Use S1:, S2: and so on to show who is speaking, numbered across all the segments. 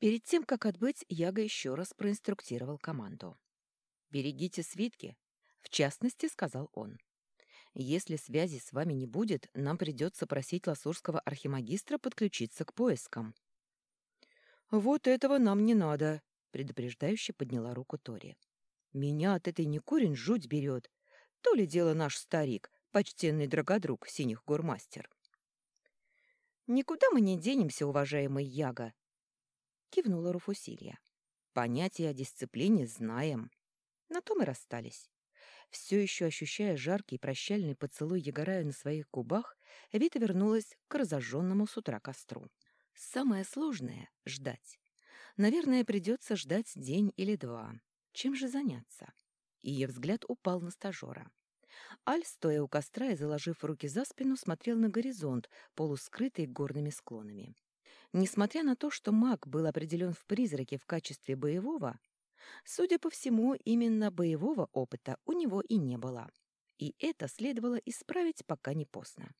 S1: Перед тем, как отбыть, Яга еще раз проинструктировал команду. «Берегите свитки», — в частности, сказал он. «Если связи с вами не будет, нам придется просить ласурского архимагистра подключиться к поискам». «Вот этого нам не надо», — предупреждающе подняла руку Тори. «Меня от этой Никурин жуть берет. То ли дело наш старик, почтенный дрогодруг, синих гурмастер». «Никуда мы не денемся, уважаемый Яга», — кивнула Руфусилья. «Понятие о дисциплине знаем». На том и расстались. Все еще ощущая жаркий прощальный поцелуй Егорая на своих губах, Вита вернулась к разожженному с утра костру. Самое сложное — ждать. Наверное, придется ждать день или два. Чем же заняться? Ее взгляд упал на стажера. Аль, стоя у костра и заложив руки за спину, смотрел на горизонт, полускрытый горными склонами. Несмотря на то, что маг был определен в призраке в качестве боевого, судя по всему, именно боевого опыта у него и не было. И это следовало исправить, пока не поздно.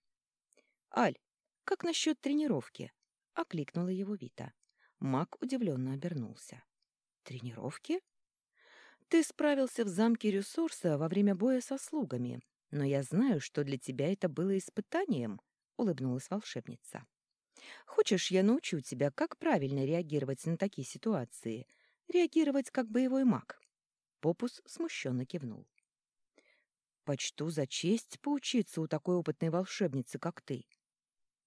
S1: «Аль, как насчет тренировки?» — окликнула его Вита. Маг удивленно обернулся. «Тренировки?» «Ты справился в замке Рюсорса во время боя со слугами, но я знаю, что для тебя это было испытанием», — улыбнулась волшебница. «Хочешь, я научу тебя, как правильно реагировать на такие ситуации? Реагировать как боевой маг?» Попус смущенно кивнул. «Почту за честь поучиться у такой опытной волшебницы, как ты».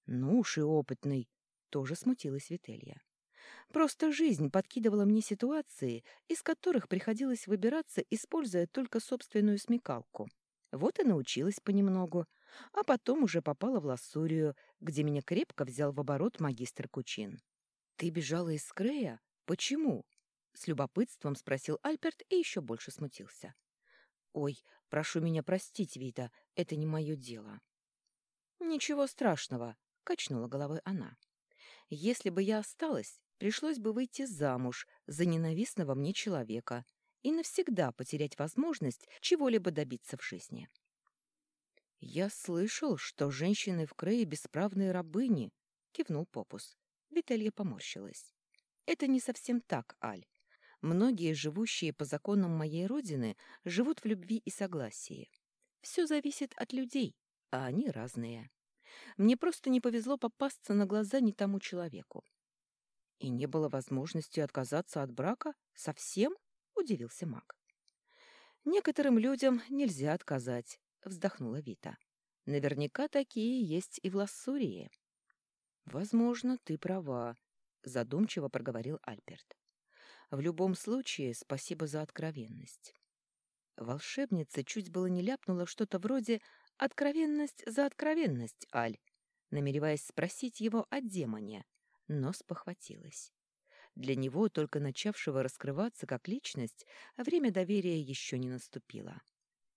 S1: «Ну уж и опытный», — тоже смутилась Вителья. Просто жизнь подкидывала мне ситуации, из которых приходилось выбираться, используя только собственную смекалку. Вот и научилась понемногу, а потом уже попала в Лассурию, где меня крепко взял в оборот магистр Кучин. «Ты бежала из Крея? Почему?» — с любопытством спросил Альперт и еще больше смутился. «Ой, прошу меня простить, Вита, это не мое дело». «Ничего страшного», — качнула головой она. «Если бы я осталась, пришлось бы выйти замуж за ненавистного мне человека и навсегда потерять возможность чего-либо добиться в жизни. «Я слышал, что женщины в Крее бесправные рабыни», — кивнул Попус. Вителья поморщилась. «Это не совсем так, Аль. Многие, живущие по законам моей родины, живут в любви и согласии. Все зависит от людей, а они разные. Мне просто не повезло попасться на глаза не тому человеку. И не было возможности отказаться от брака? Совсем? Удивился маг. Некоторым людям нельзя отказать, вздохнула Вита. Наверняка такие есть и в Лассурии. Возможно, ты права, задумчиво проговорил Альберт. В любом случае, спасибо за откровенность. Волшебница чуть было не ляпнула что-то вроде «откровенность за откровенность, Аль», намереваясь спросить его о демоне, но спохватилась. Для него, только начавшего раскрываться как личность, время доверия еще не наступило.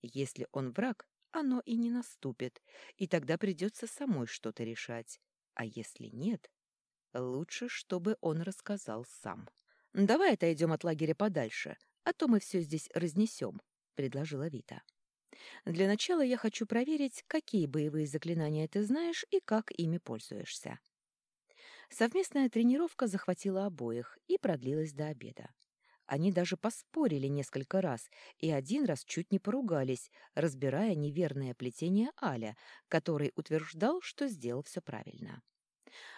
S1: Если он враг, оно и не наступит, и тогда придется самой что-то решать. А если нет, лучше, чтобы он рассказал сам. «Давай отойдем от лагеря подальше, а то мы все здесь разнесем», — предложила Вита. «Для начала я хочу проверить, какие боевые заклинания ты знаешь и как ими пользуешься. Совместная тренировка захватила обоих и продлилась до обеда. Они даже поспорили несколько раз и один раз чуть не поругались, разбирая неверное плетение Аля, который утверждал, что сделал все правильно.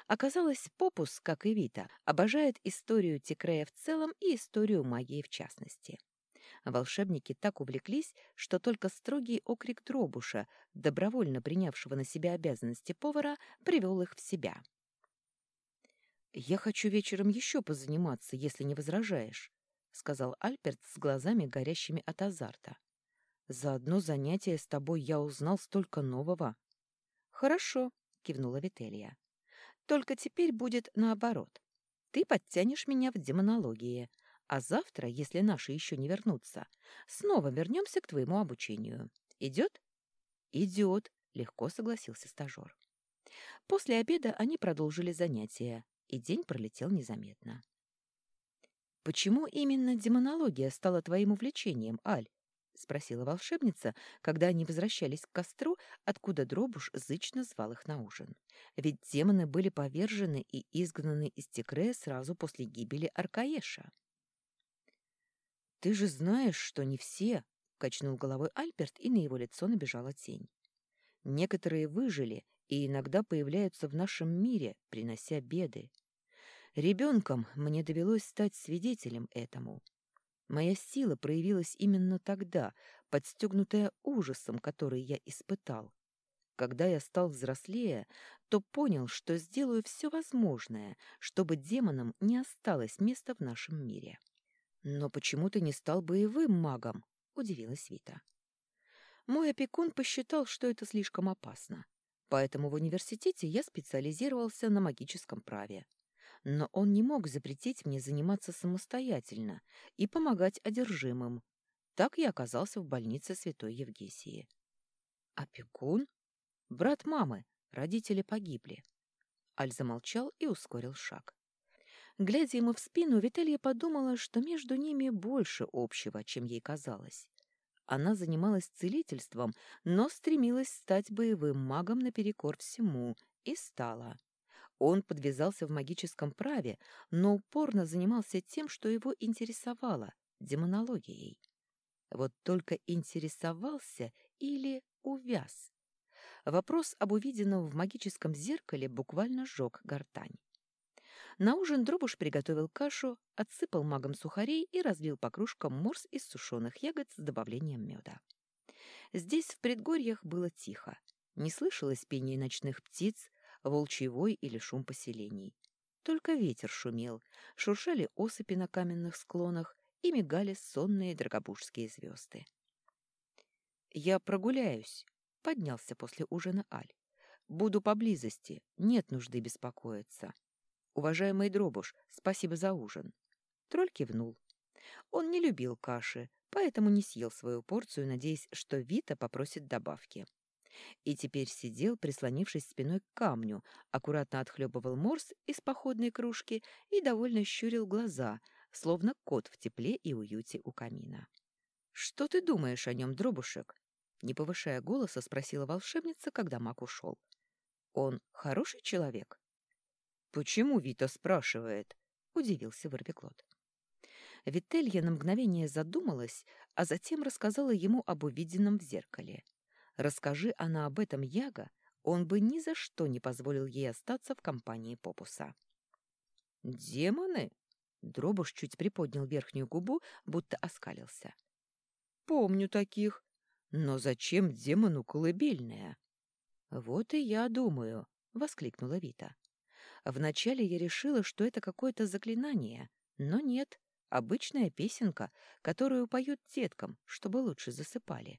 S1: Оказалось, Попус, как и Вита, обожает историю Тикрея в целом и историю магии в частности. Волшебники так увлеклись, что только строгий окрик Дробуша, добровольно принявшего на себя обязанности повара, привел их в себя. «Я хочу вечером еще позаниматься, если не возражаешь», — сказал Альперт с глазами, горящими от азарта. «За одно занятие с тобой я узнал столько нового». «Хорошо», — кивнула Вителья. «Только теперь будет наоборот. Ты подтянешь меня в демонологии, а завтра, если наши еще не вернутся, снова вернемся к твоему обучению. Идет?» «Идет», — легко согласился стажер. После обеда они продолжили занятия, и день пролетел незаметно. «Почему именно демонология стала твоим увлечением, Аль?» — спросила волшебница, когда они возвращались к костру, откуда Дробуш зычно звал их на ужин. Ведь демоны были повержены и изгнаны из Текрея сразу после гибели Аркаеша. «Ты же знаешь, что не все», — качнул головой Альберт, и на его лицо набежала тень. «Некоторые выжили и иногда появляются в нашем мире, принося беды. Ребенком мне довелось стать свидетелем этому. Моя сила проявилась именно тогда, подстегнутая ужасом, который я испытал. Когда я стал взрослее, то понял, что сделаю все возможное, чтобы демонам не осталось места в нашем мире. «Но почему ты не стал боевым магом?» — удивилась Вита. Мой опекун посчитал, что это слишком опасно. Поэтому в университете я специализировался на магическом праве но он не мог запретить мне заниматься самостоятельно и помогать одержимым. Так я оказался в больнице Святой Евгесии. «Опекун? Брат мамы, родители погибли». Аль замолчал и ускорил шаг. Глядя ему в спину, Виталия подумала, что между ними больше общего, чем ей казалось. Она занималась целительством, но стремилась стать боевым магом наперекор всему, и стала. Он подвязался в магическом праве, но упорно занимался тем, что его интересовало — демонологией. Вот только интересовался или увяз. Вопрос об увиденном в магическом зеркале буквально сжег гортань. На ужин Дробуш приготовил кашу, отсыпал магом сухарей и разлил по кружкам морс из сушеных ягод с добавлением меда. Здесь, в предгорьях, было тихо. Не слышалось пения ночных птиц, волчий вой или шум поселений. Только ветер шумел, шуршали осыпи на каменных склонах и мигали сонные драгобужские звезды. «Я прогуляюсь», — поднялся после ужина Аль. «Буду поблизости, нет нужды беспокоиться». «Уважаемый Дробуш, спасибо за ужин». Тролль кивнул. Он не любил каши, поэтому не съел свою порцию, надеясь, что Вита попросит добавки и теперь сидел, прислонившись спиной к камню, аккуратно отхлебывал морс из походной кружки и довольно щурил глаза, словно кот в тепле и уюте у камина. «Что ты думаешь о нем, дробушек?» Не повышая голоса, спросила волшебница, когда маг ушел. «Он хороший человек?» «Почему Вита спрашивает?» — удивился Ворвиклот. Вителья на мгновение задумалась, а затем рассказала ему об увиденном в зеркале — Расскажи она об этом Яга, он бы ни за что не позволил ей остаться в компании Попуса. «Демоны?» Дробуш чуть приподнял верхнюю губу, будто оскалился. «Помню таких. Но зачем демону колыбельная?» «Вот и я думаю», — воскликнула Вита. «Вначале я решила, что это какое-то заклинание, но нет, обычная песенка, которую поют деткам, чтобы лучше засыпали.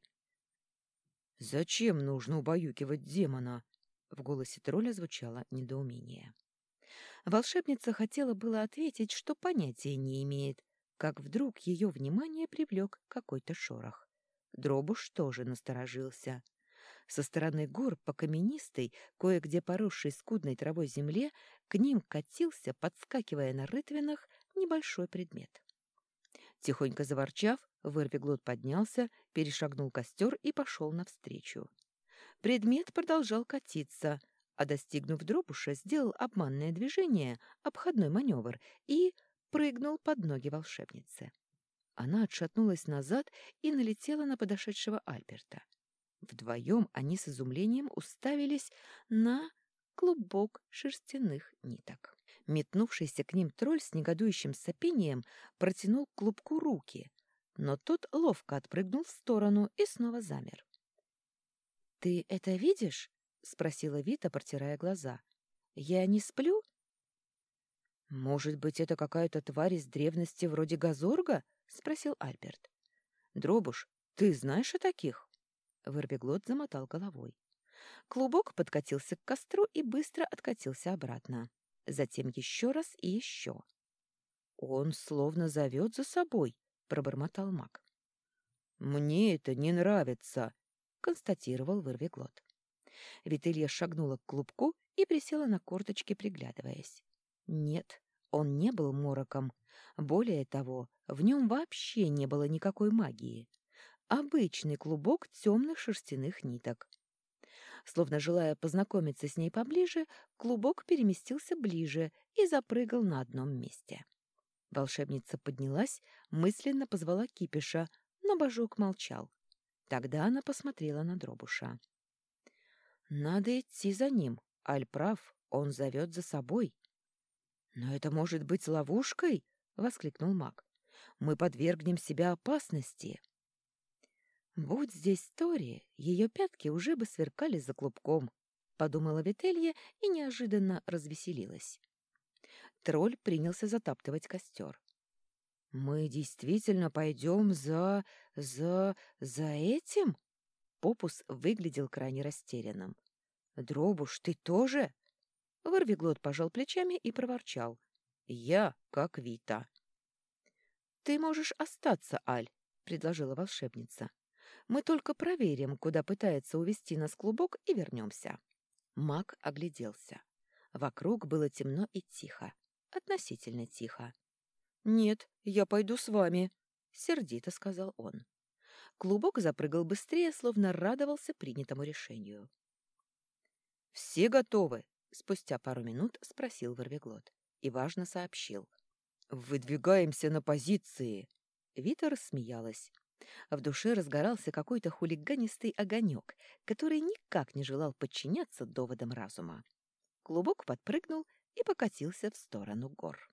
S1: «Зачем нужно убаюкивать демона?» В голосе тролля звучало недоумение. Волшебница хотела было ответить, что понятия не имеет, как вдруг ее внимание привлек какой-то шорох. Дробуш тоже насторожился. Со стороны гор по каменистой, кое-где поросшей скудной травой земле, к ним катился, подскакивая на рытвинах, небольшой предмет. Тихонько заворчав, Вырвиглот поднялся, перешагнул костер и пошел навстречу. Предмет продолжал катиться, а, достигнув дробуша, сделал обманное движение, обходной маневр, и прыгнул под ноги волшебницы. Она отшатнулась назад и налетела на подошедшего Альберта. Вдвоем они с изумлением уставились на клубок шерстяных ниток. Метнувшийся к ним тролль с негодующим сопением протянул к клубку руки, но тот ловко отпрыгнул в сторону и снова замер. «Ты это видишь?» — спросила Вита, протирая глаза. «Я не сплю?» «Может быть, это какая-то тварь из древности вроде Газорга?» — спросил Альберт. «Дробуш, ты знаешь о таких?» Вырбеглот замотал головой. Клубок подкатился к костру и быстро откатился обратно. Затем еще раз и еще. «Он словно зовет за собой», пробормотал маг. «Мне это не нравится», — констатировал вырвиглот. Вителья шагнула к клубку и присела на корточки, приглядываясь. Нет, он не был мороком. Более того, в нем вообще не было никакой магии. обычный клубок темных шерстяных ниток. Словно желая познакомиться с ней поближе, клубок переместился ближе и запрыгал на одном месте. Волшебница поднялась, мысленно позвала кипиша, но божок молчал. Тогда она посмотрела на дробуша. «Надо идти за ним. Аль прав, он зовет за собой». «Но это может быть ловушкой?» — воскликнул маг. «Мы подвергнем себя опасности». «Будь здесь Тори, ее пятки уже бы сверкали за клубком», — подумала Вителья и неожиданно развеселилась. Тролль принялся затаптывать костер. «Мы действительно пойдем за... за... за этим?» Попус выглядел крайне растерянным. «Дробуш, ты тоже?» Ворвиглот пожал плечами и проворчал. «Я как Вита». «Ты можешь остаться, Аль», — предложила волшебница. Мы только проверим, куда пытается увести нас клубок, и вернемся. Маг огляделся. Вокруг было темно и тихо. Относительно тихо. «Нет, я пойду с вами», — сердито сказал он. Клубок запрыгал быстрее, словно радовался принятому решению. «Все готовы?» — спустя пару минут спросил Ворвиглот и важно сообщил. «Выдвигаемся на позиции!» Вита рассмеялась. В душе разгорался какой-то хулиганистый огонек, который никак не желал подчиняться доводам разума. Клубок подпрыгнул и покатился в сторону гор.